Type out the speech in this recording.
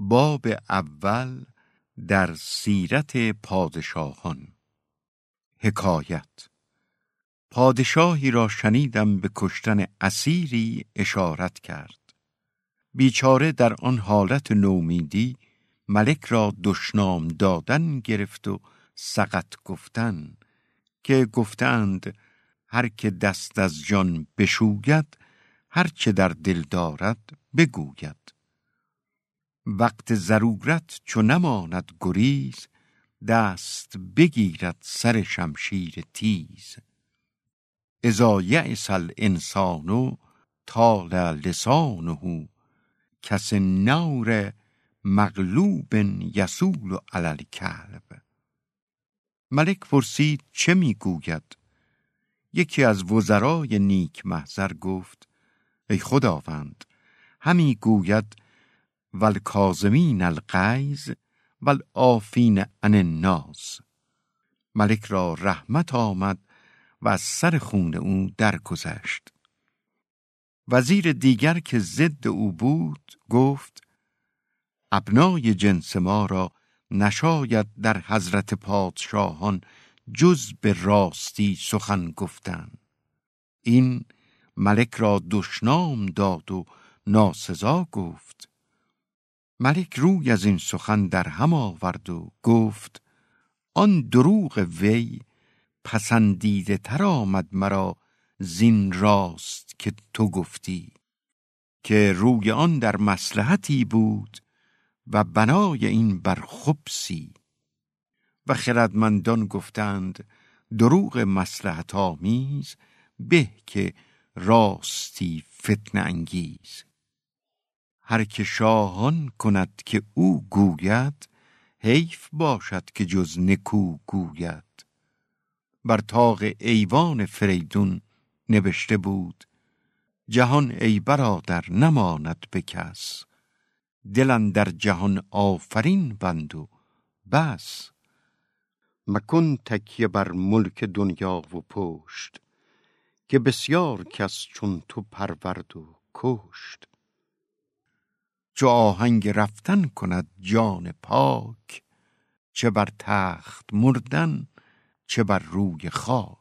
باب اول در سیرت پادشاهان. حکایت پادشاهی را شنیدم به کشتن اسیری اشارت کرد. بیچاره در آن حالت نومیدی ملک را دشنام دادن گرفت و سقط گفتن که گفتند هر که دست از جان بشوید هر چه در دل دارد بگوید. وقت ضرورت چو نماند گریز دست بگیرد سر شمشیر تیز. اذا یعس الانسان طال لسانه کس نور مغلوب یسول علی الکلب. ملک پرسید چه می‌گوید؟ یکی از وزرای نیک محضر گفت ای خداوند همی گوید والکاظمین الغیظ والعافین عن الناس. ملک را رحمت آمد و از سر خون او درگذشت. وزیر دیگر که ضد او بود گفت ابنای جنس ما را نشاید در حضرت پادشاهان جز به راستی سخن گفتن. این ملک را دشنام داد و ناسزا گفت. ملک روی از این سخن در هم آورد و گفت آن دروغ وی پسندیده تر آمد مرا زین راست که تو گفتی که روی آن در مسلحتی بود و بنای این بر خبسی و خردمندان گفتند دروغ مسلحت آمیز به که راستی فتن انگیز. هر که شاهان کند که او گوید حیف باشد که جز نکو گوید. بر تاق ایوان فریدون نوشته بود جهان ای برادر نماند به کس. دلن در جهان آفرین بند و بس. مکن تکیه بر ملک دنیا و پشت که بسیار کس چون تو پرورد و کشت. چو آهنگ رفتن کند جان پاک چه بر تخت مردن چه بر روی خاک.